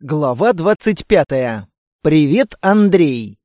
Глава 25. Привет, Андрей.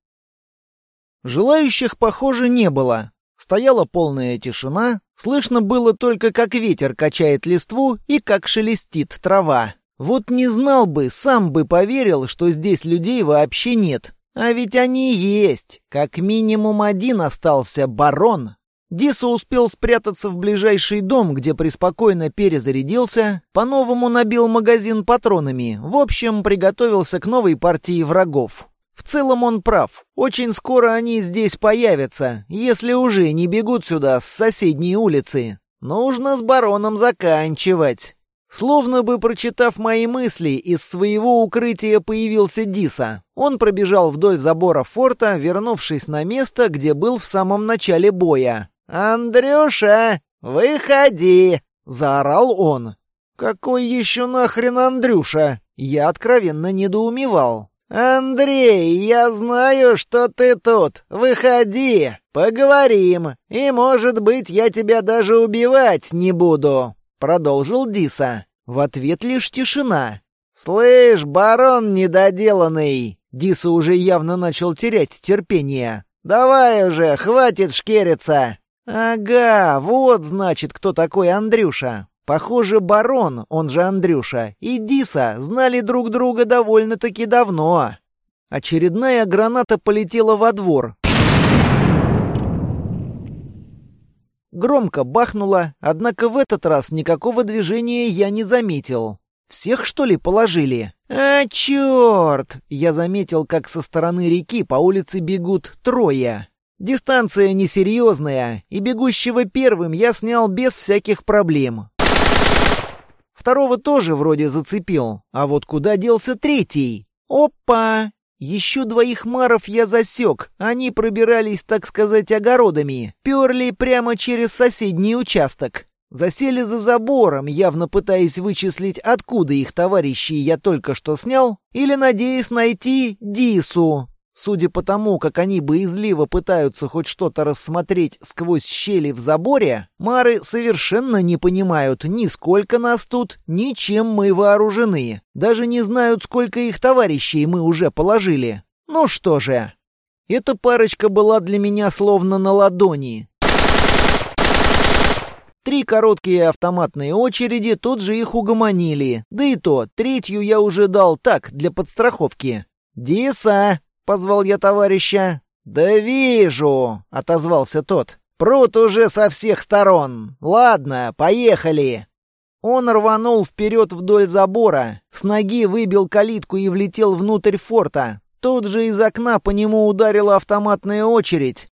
Желающих, похоже, не было. Стояла полная тишина, слышно было только, как ветер качает листву и как шелестит трава. Вот не знал бы, сам бы поверил, что здесь людей вообще нет. А ведь они есть. Как минимум один остался барон, Диса успел спрятаться в ближайший дом, где преспокойно перезарядился, по-новому набил магазин патронами, в общем, приготовился к новой партии врагов. В целом он прав. Очень скоро они здесь появятся, если уже не бегут сюда с соседней улицы. Нужно с бароном заканчивать. Словно бы прочитав мои мысли, из своего укрытия появился Диса. Он пробежал вдоль забора форта, вернувшись на место, где был в самом начале боя. «Андрюша, выходи!» — заорал он. «Какой еще нахрен Андрюша?» Я откровенно недоумевал. «Андрей, я знаю, что ты тут. Выходи, поговорим. И, может быть, я тебя даже убивать не буду», — продолжил Диса. В ответ лишь тишина. «Слышь, барон недоделанный!» Диса уже явно начал терять терпение. «Давай уже, хватит шкериться!» «Ага, вот, значит, кто такой Андрюша. Похоже, барон, он же Андрюша, и Диса знали друг друга довольно-таки давно». Очередная граната полетела во двор. Громко бахнуло, однако в этот раз никакого движения я не заметил. Всех, что ли, положили? А, черт! Я заметил, как со стороны реки по улице бегут трое. Дистанция несерьезная, и бегущего первым я снял без всяких проблем. Второго тоже вроде зацепил, а вот куда делся третий? Опа! Еще двоих маров я засек, они пробирались, так сказать, огородами, перли прямо через соседний участок. Засели за забором, явно пытаясь вычислить, откуда их товарищи я только что снял, или надеясь найти Дису, Судя по тому, как они боязливо пытаются хоть что-то рассмотреть сквозь щели в заборе, мары совершенно не понимают ни сколько нас тут, ни чем мы вооружены. Даже не знают, сколько их товарищей мы уже положили. Ну что же. Эта парочка была для меня словно на ладони. Три короткие автоматные очереди тут же их угомонили. Да и то, третью я уже дал так, для подстраховки. «Диса, — позвал я товарища. «Да вижу!» — отозвался тот. «Прут уже со всех сторон. Ладно, поехали!» Он рванул вперед вдоль забора, с ноги выбил калитку и влетел внутрь форта. Тут же из окна по нему ударила автоматная очередь.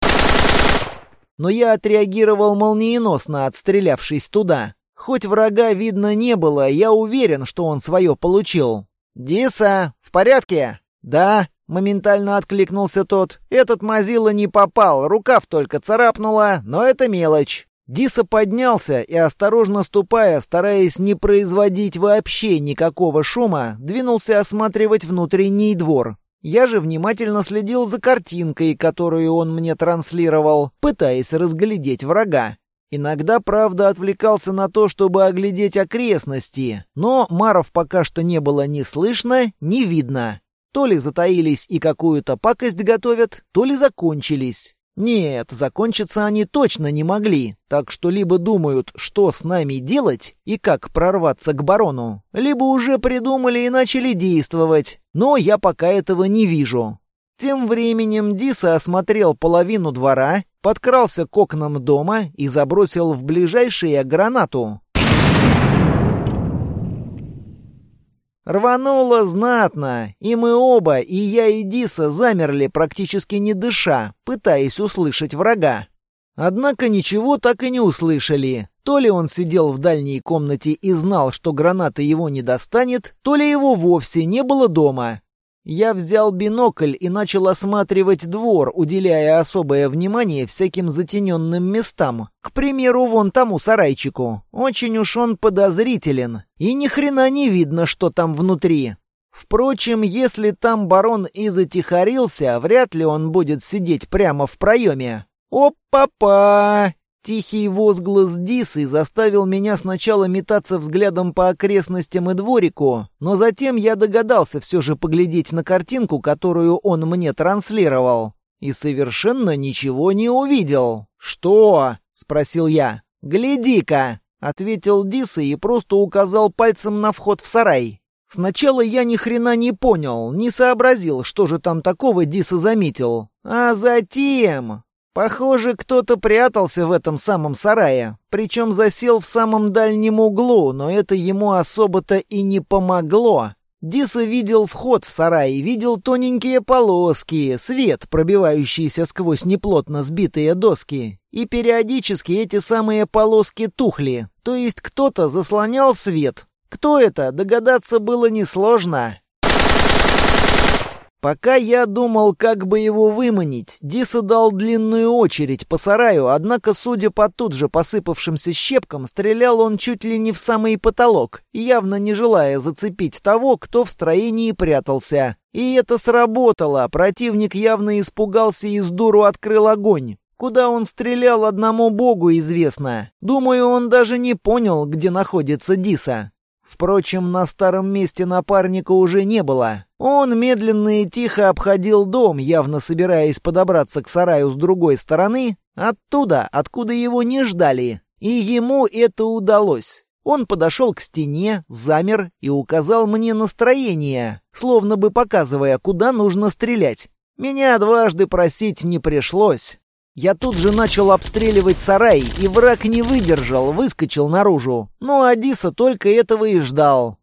Но я отреагировал молниеносно, отстрелявшись туда. Хоть врага видно не было, я уверен, что он свое получил. «Диса, в порядке?» «Да», Моментально откликнулся тот. «Этот мазила не попал, рукав только царапнула, но это мелочь». Диса поднялся и, осторожно ступая, стараясь не производить вообще никакого шума, двинулся осматривать внутренний двор. Я же внимательно следил за картинкой, которую он мне транслировал, пытаясь разглядеть врага. Иногда, правда, отвлекался на то, чтобы оглядеть окрестности, но Маров пока что не было ни слышно, ни видно. То ли затаились и какую-то пакость готовят, то ли закончились. Нет, закончиться они точно не могли, так что либо думают, что с нами делать и как прорваться к барону, либо уже придумали и начали действовать, но я пока этого не вижу. Тем временем Диса осмотрел половину двора, подкрался к окнам дома и забросил в ближайшее гранату. Рвануло знатно, и мы оба, и я, и Диса, замерли, практически не дыша, пытаясь услышать врага. Однако ничего так и не услышали. То ли он сидел в дальней комнате и знал, что граната его не достанет, то ли его вовсе не было дома. Я взял бинокль и начал осматривать двор, уделяя особое внимание всяким затененным местам. К примеру, вон тому сарайчику. Очень уж он подозрителен. И ни хрена не видно, что там внутри. Впрочем, если там барон и затихарился, вряд ли он будет сидеть прямо в проеме. Опа-па! Тихий возглас Дисы заставил меня сначала метаться взглядом по окрестностям и дворику, но затем я догадался все же поглядеть на картинку, которую он мне транслировал, и совершенно ничего не увидел. «Что?» — спросил я. «Гляди-ка!» — ответил Диса и просто указал пальцем на вход в сарай. Сначала я ни хрена не понял, не сообразил, что же там такого Диса заметил. А затем Похоже, кто-то прятался в этом самом сарае, причем засел в самом дальнем углу, но это ему особо-то и не помогло. Диса видел вход в сарай, видел тоненькие полоски, свет, пробивающийся сквозь неплотно сбитые доски. И периодически эти самые полоски тухли, то есть кто-то заслонял свет. Кто это, догадаться было несложно. Пока я думал, как бы его выманить, Диса дал длинную очередь по сараю, однако, судя по тут же посыпавшимся щепкам, стрелял он чуть ли не в самый потолок, явно не желая зацепить того, кто в строении прятался. И это сработало, противник явно испугался и с дуру открыл огонь. Куда он стрелял, одному богу известно. Думаю, он даже не понял, где находится Диса. Впрочем, на старом месте напарника уже не было. Он медленно и тихо обходил дом, явно собираясь подобраться к сараю с другой стороны, оттуда, откуда его не ждали. И ему это удалось. Он подошел к стене, замер и указал мне настроение, словно бы показывая, куда нужно стрелять. Меня дважды просить не пришлось. Я тут же начал обстреливать сарай, и враг не выдержал, выскочил наружу. Ну, а Диса только этого и ждал.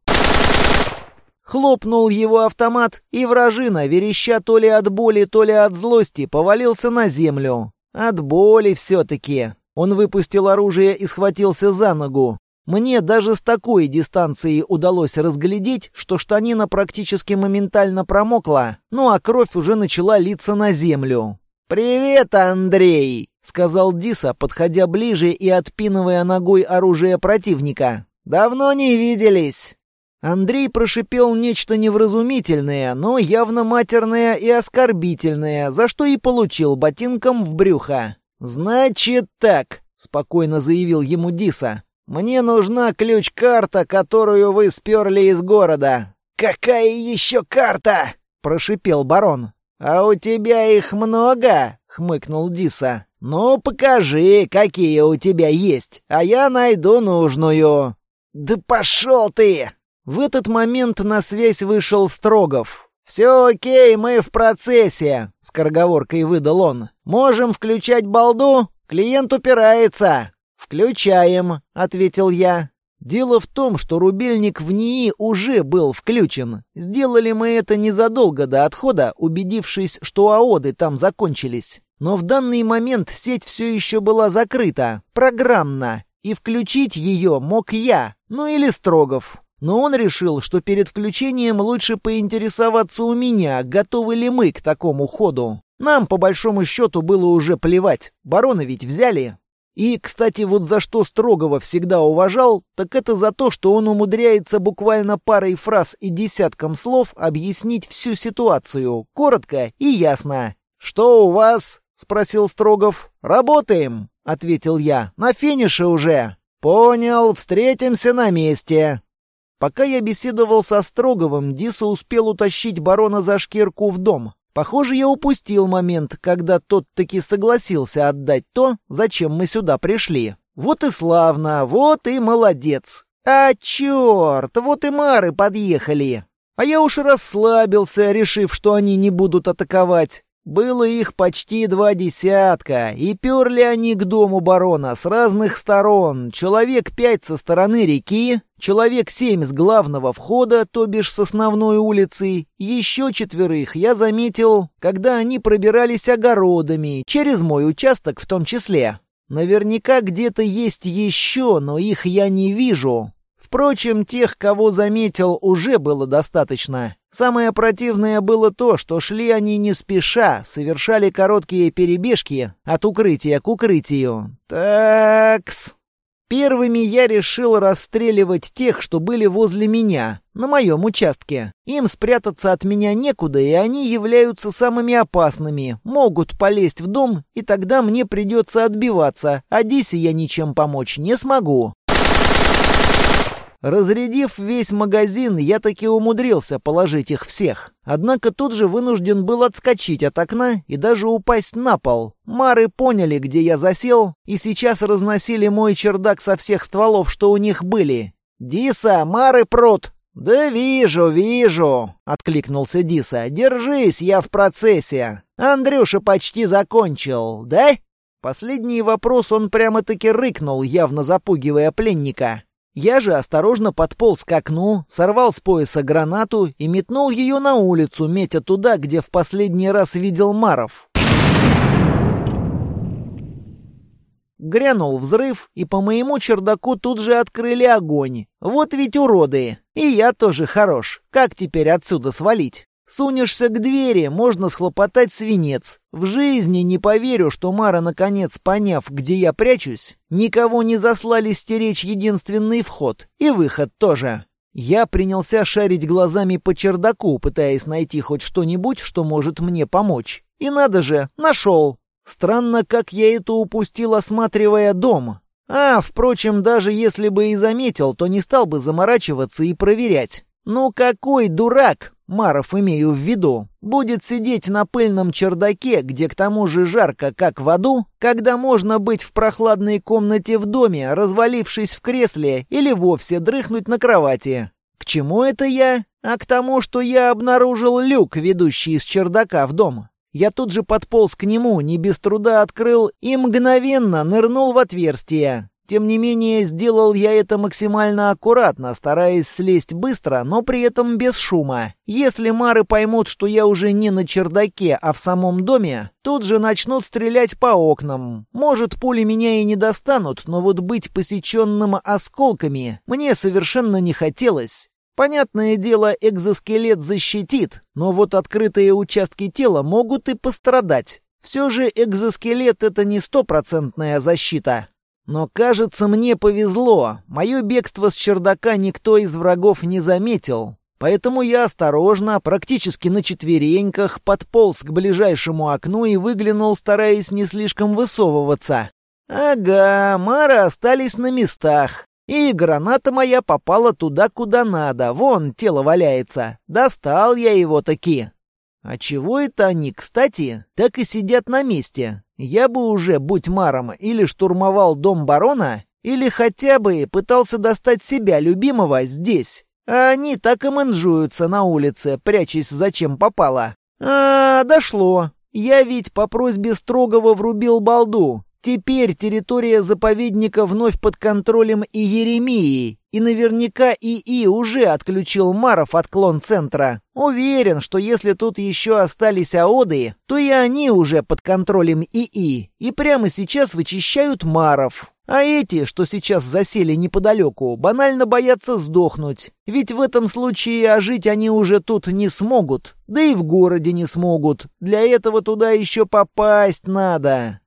Хлопнул его автомат, и вражина, вереща то ли от боли, то ли от злости, повалился на землю. От боли все-таки. Он выпустил оружие и схватился за ногу. Мне даже с такой дистанции удалось разглядеть, что штанина практически моментально промокла, ну а кровь уже начала литься на землю. «Привет, Андрей!» — сказал Диса, подходя ближе и отпинывая ногой оружие противника. «Давно не виделись!» Андрей прошипел нечто невразумительное, но явно матерное и оскорбительное, за что и получил ботинком в брюхо. «Значит так», — спокойно заявил ему Диса. «Мне нужна ключ-карта, которую вы сперли из города». «Какая еще карта?» — прошипел барон. «А у тебя их много?» — хмыкнул Диса. «Ну, покажи, какие у тебя есть, а я найду нужную». «Да пошел ты!» В этот момент на связь вышел Строгов. «Все окей, мы в процессе», — скороговоркой выдал он. «Можем включать балду? Клиент упирается». «Включаем», — ответил я. Дело в том, что рубильник в НИИ уже был включен. Сделали мы это незадолго до отхода, убедившись, что аоды там закончились. Но в данный момент сеть все еще была закрыта, программно, и включить ее мог я, ну или Строгов. Но он решил, что перед включением лучше поинтересоваться у меня, готовы ли мы к такому ходу. Нам, по большому счету, было уже плевать. Барона ведь взяли. И, кстати, вот за что Строгова всегда уважал, так это за то, что он умудряется буквально парой фраз и десятком слов объяснить всю ситуацию, коротко и ясно. «Что у вас?» — спросил Строгов. «Работаем», — ответил я. «На финише уже». «Понял, встретимся на месте». Пока я беседовал со Строговым, Диса успел утащить барона за шкирку в дом. Похоже, я упустил момент, когда тот таки согласился отдать то, зачем мы сюда пришли. Вот и славно, вот и молодец. А черт, вот и мары подъехали. А я уж расслабился, решив, что они не будут атаковать. Было их почти два десятка, и перли они к дому барона с разных сторон. Человек пять со стороны реки, человек семь с главного входа, то бишь с основной улицы. Еще четверых я заметил, когда они пробирались огородами, через мой участок в том числе. Наверняка где-то есть еще, но их я не вижу. Впрочем, тех, кого заметил, уже было достаточно. Самое противное было то, что шли они не спеша, совершали короткие перебежки от укрытия к укрытию. Такс. Первыми я решил расстреливать тех, что были возле меня, на моем участке. Им спрятаться от меня некуда, и они являются самыми опасными, могут полезть в дом, и тогда мне придется отбиваться, а Дисе я ничем помочь не смогу. Разрядив весь магазин, я таки умудрился положить их всех. Однако тут же вынужден был отскочить от окна и даже упасть на пол. Мары поняли, где я засел, и сейчас разносили мой чердак со всех стволов, что у них были. «Диса, Мары прут!» «Да вижу, вижу!» — откликнулся Диса. «Держись, я в процессе. Андрюша почти закончил, да?» Последний вопрос он прямо-таки рыкнул, явно запугивая пленника. Я же осторожно подполз к окну, сорвал с пояса гранату и метнул ее на улицу, метя туда, где в последний раз видел Маров. Грянул взрыв, и по моему чердаку тут же открыли огонь. Вот ведь уроды. И я тоже хорош. Как теперь отсюда свалить? Сунешься к двери, можно схлопотать свинец. В жизни не поверю, что Мара, наконец поняв, где я прячусь, никого не заслали стеречь единственный вход. И выход тоже. Я принялся шарить глазами по чердаку, пытаясь найти хоть что-нибудь, что может мне помочь. И надо же, нашел. Странно, как я это упустил, осматривая дом. А, впрочем, даже если бы и заметил, то не стал бы заморачиваться и проверять. Ну какой дурак, Маров имею в виду, будет сидеть на пыльном чердаке, где к тому же жарко, как в аду, когда можно быть в прохладной комнате в доме, развалившись в кресле или вовсе дрыхнуть на кровати. К чему это я? А к тому, что я обнаружил люк, ведущий из чердака в дом. Я тут же подполз к нему, не без труда открыл и мгновенно нырнул в отверстие. Тем не менее, сделал я это максимально аккуратно, стараясь слезть быстро, но при этом без шума. Если мары поймут, что я уже не на чердаке, а в самом доме, тут же начнут стрелять по окнам. Может, пули меня и не достанут, но вот быть посеченным осколками мне совершенно не хотелось. Понятное дело, экзоскелет защитит, но вот открытые участки тела могут и пострадать. Все же экзоскелет — это не стопроцентная защита. Но, кажется, мне повезло. Мое бегство с чердака никто из врагов не заметил. Поэтому я осторожно, практически на четвереньках, подполз к ближайшему окну и выглянул, стараясь не слишком высовываться. Ага, мары остались на местах. И граната моя попала туда, куда надо. Вон, тело валяется. Достал я его таки. А чего это они, кстати, так и сидят на месте? Я бы уже, будь маром, или штурмовал дом барона, или хотя бы пытался достать себя, любимого, здесь. А они так и менжуются на улице, прячась зачем попало. А, дошло. Я ведь по просьбе строгого врубил балду. Теперь территория заповедника вновь под контролем и Еремии, и наверняка ИИ уже отключил Маров от клон-центра. Уверен, что если тут еще остались аоды, то и они уже под контролем ИИ, и прямо сейчас вычищают Маров. А эти, что сейчас засели неподалеку, банально боятся сдохнуть. Ведь в этом случае ожить они уже тут не смогут, да и в городе не смогут. Для этого туда еще попасть надо.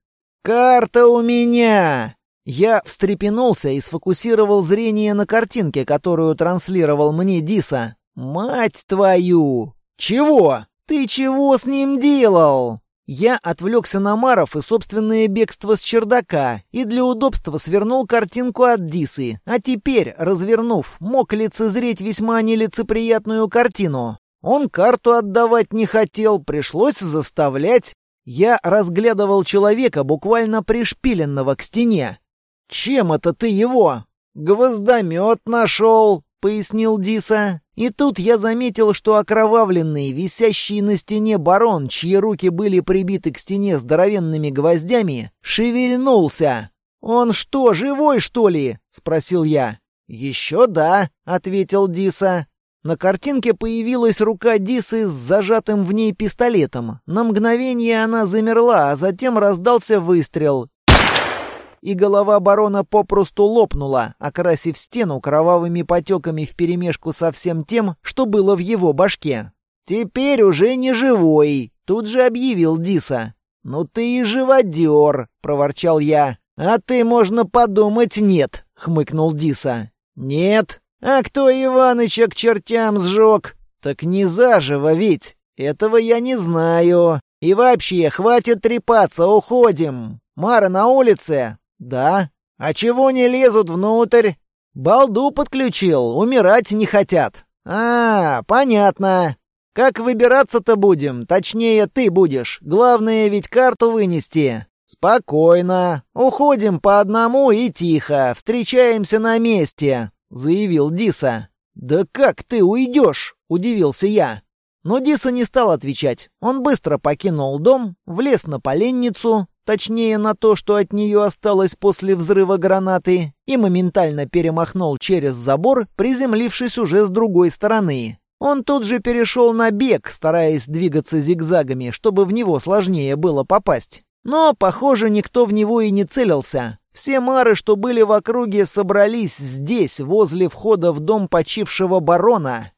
«Карта у меня!» Я встрепенулся и сфокусировал зрение на картинке, которую транслировал мне Диса. «Мать твою! Чего? Ты чего с ним делал?» Я отвлекся на Маров и собственное бегство с чердака, и для удобства свернул картинку от Дисы, а теперь, развернув, мог лицезреть весьма нелицеприятную картину. Он карту отдавать не хотел, пришлось заставлять. Я разглядывал человека, буквально пришпиленного к стене. «Чем это ты его?» «Гвоздомет нашел», — пояснил Диса. И тут я заметил, что окровавленный, висящий на стене барон, чьи руки были прибиты к стене здоровенными гвоздями, шевельнулся. «Он что, живой, что ли?» — спросил я. «Еще да», — ответил Диса. На картинке появилась рука Дисы с зажатым в ней пистолетом. На мгновение она замерла, а затем раздался выстрел. И голова барона попросту лопнула, окрасив стену кровавыми потеками вперемешку со всем тем, что было в его башке. «Теперь уже не живой», — тут же объявил Диса. «Ну ты и живодер», — проворчал я. «А ты, можно подумать, нет», — хмыкнул Диса. «Нет. А кто Иваныча к чертям сжег? Так не заживо ведь. Этого я не знаю. И вообще, хватит трепаться, уходим. Мара на улице? Да. А чего не лезут внутрь? Балду подключил, умирать не хотят. А, понятно. Как выбираться-то будем? Точнее, ты будешь. Главное ведь карту вынести. Спокойно. Уходим по одному и тихо. Встречаемся на месте, заявил Диса. Да как ты уйдешь? удивился я. Но Диса не стал отвечать. Он быстро покинул дом, влез на поленницу, точнее на то, что от нее осталось после взрыва гранаты, и моментально перемахнул через забор, приземлившись уже с другой стороны. Он тут же перешел на бег, стараясь двигаться зигзагами, чтобы в него сложнее было попасть. Но, похоже, никто в него и не целился. Все мары, что были в округе, собрались здесь, возле входа в дом почившего барона.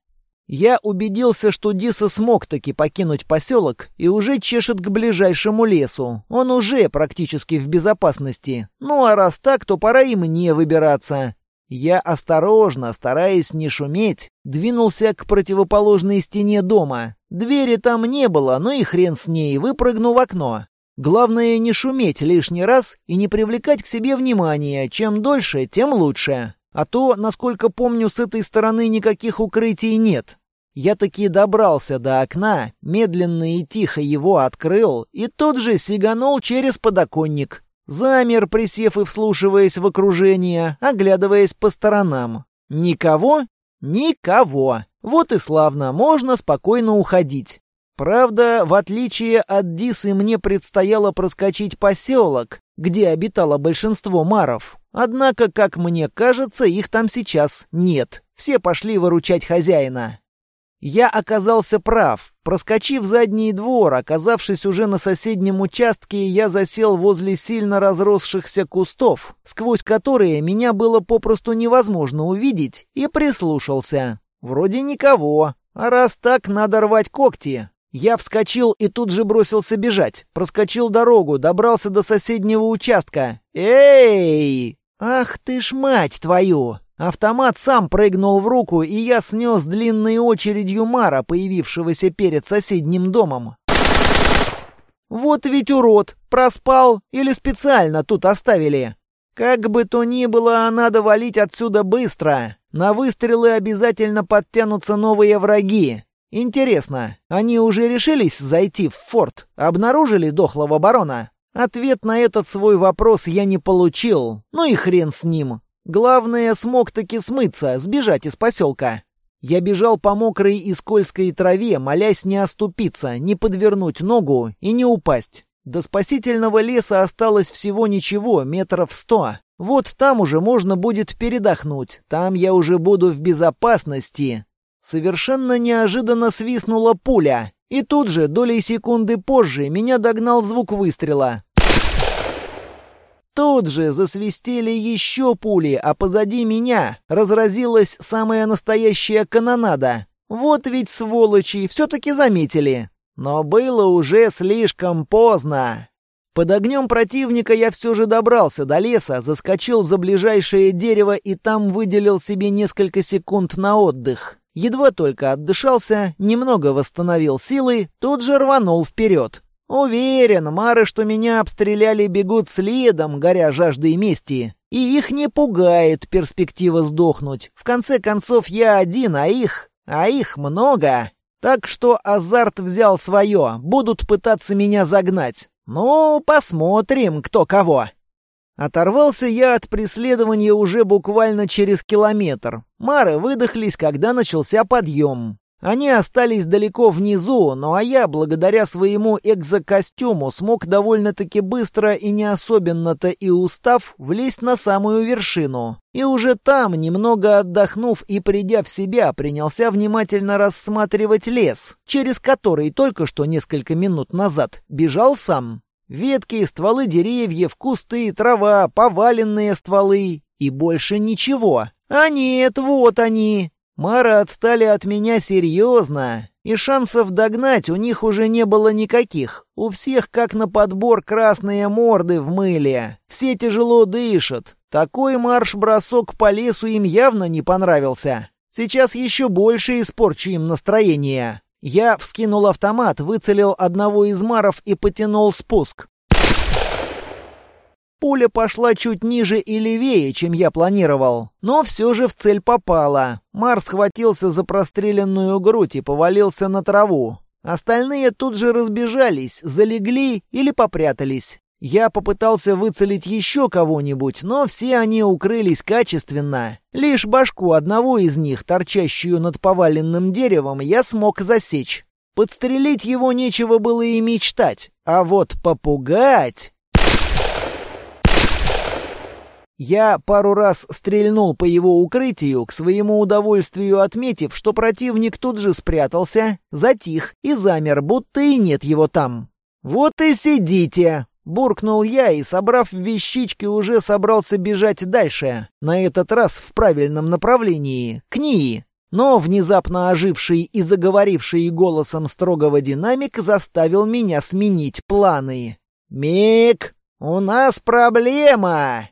Я убедился, что Диса смог таки покинуть поселок и уже чешет к ближайшему лесу. Он уже практически в безопасности. Ну а раз так, то пора и мне выбираться. Я осторожно, стараясь не шуметь, двинулся к противоположной стене дома. Двери там не было, но и хрен с ней, выпрыгну в окно. Главное не шуметь лишний раз и не привлекать к себе внимания. Чем дольше, тем лучше. А то, насколько помню, с этой стороны никаких укрытий нет. Я таки добрался до окна, медленно и тихо его открыл и тот же сиганул через подоконник. Замер, присев и вслушиваясь в окружение, оглядываясь по сторонам. Никого? Никого. Вот и славно, можно спокойно уходить. Правда, в отличие от Дисы, мне предстояло проскочить поселок, где обитало большинство маров. Однако, как мне кажется, их там сейчас нет. Все пошли выручать хозяина. Я оказался прав. Проскочив задний двор, оказавшись уже на соседнем участке, я засел возле сильно разросшихся кустов, сквозь которые меня было попросту невозможно увидеть, и прислушался. Вроде никого. А раз так, надо рвать когти. Я вскочил и тут же бросился бежать. Проскочил дорогу, добрался до соседнего участка. «Эй! Ах ты ж мать твою!» Автомат сам прыгнул в руку, и я снес длинной очередью Мара, появившегося перед соседним домом. Вот ведь урод! Проспал или специально тут оставили? Как бы то ни было, надо валить отсюда быстро. На выстрелы обязательно подтянутся новые враги. Интересно, они уже решились зайти в форт? Обнаружили дохлого барона? Ответ на этот свой вопрос я не получил. Ну и хрен с ним. Главное, смог таки смыться, сбежать из поселка. Я бежал по мокрой и скользкой траве, молясь не оступиться, не подвернуть ногу и не упасть. До спасительного леса осталось всего ничего, метров сто. Вот там уже можно будет передохнуть, там я уже буду в безопасности. Совершенно неожиданно свистнула пуля, и тут же, долей секунды позже, меня догнал звук выстрела. Тут же засвистели еще пули, а позади меня разразилась самая настоящая канонада. Вот ведь сволочи все-таки заметили. Но было уже слишком поздно. Под огнем противника я все же добрался до леса, заскочил за ближайшее дерево и там выделил себе несколько секунд на отдых. Едва только отдышался, немного восстановил силы, тут же рванул вперед. Уверен, мары, что меня обстреляли, бегут следом, горя жаждой мести. И их не пугает перспектива сдохнуть. В конце концов, я один, а их... А их много. Так что азарт взял свое, будут пытаться меня загнать. Ну, посмотрим, кто кого. Оторвался я от преследования уже буквально через километр. Мары выдохлись, когда начался подъем. Они остались далеко внизу, ну а я, благодаря своему экзокостюму, смог довольно-таки быстро и не особенно-то и устав влезть на самую вершину. И уже там, немного отдохнув и придя в себя, принялся внимательно рассматривать лес, через который только что несколько минут назад бежал сам. Ветки, стволы деревьев, кусты, трава, поваленные стволы и больше ничего. А нет, вот они, Мары отстали от меня серьезно, и шансов догнать у них уже не было никаких. У всех как на подбор красные морды в мыле. Все тяжело дышат. Такой марш-бросок по лесу им явно не понравился. Сейчас еще больше испорчу им настроение. Я вскинул автомат, выцелил одного из маров и потянул спуск. Пуля пошла чуть ниже и левее, чем я планировал, но все же в цель попала. Мар схватился за простреленную грудь и повалился на траву. Остальные тут же разбежались, залегли или попрятались. Я попытался выцелить еще кого-нибудь, но все они укрылись качественно. Лишь башку одного из них, торчащую над поваленным деревом, я смог засечь. Подстрелить его нечего было и мечтать, а вот попугать... Я пару раз стрельнул по его укрытию, к своему удовольствию отметив, что противник тут же спрятался, затих и замер, будто и нет его там. «Вот и сидите!» — буркнул я и, собрав вещички, уже собрался бежать дальше, на этот раз в правильном направлении, к Нии. Но внезапно оживший и заговоривший голосом строгого динамик заставил меня сменить планы. «Мик, у нас проблема!»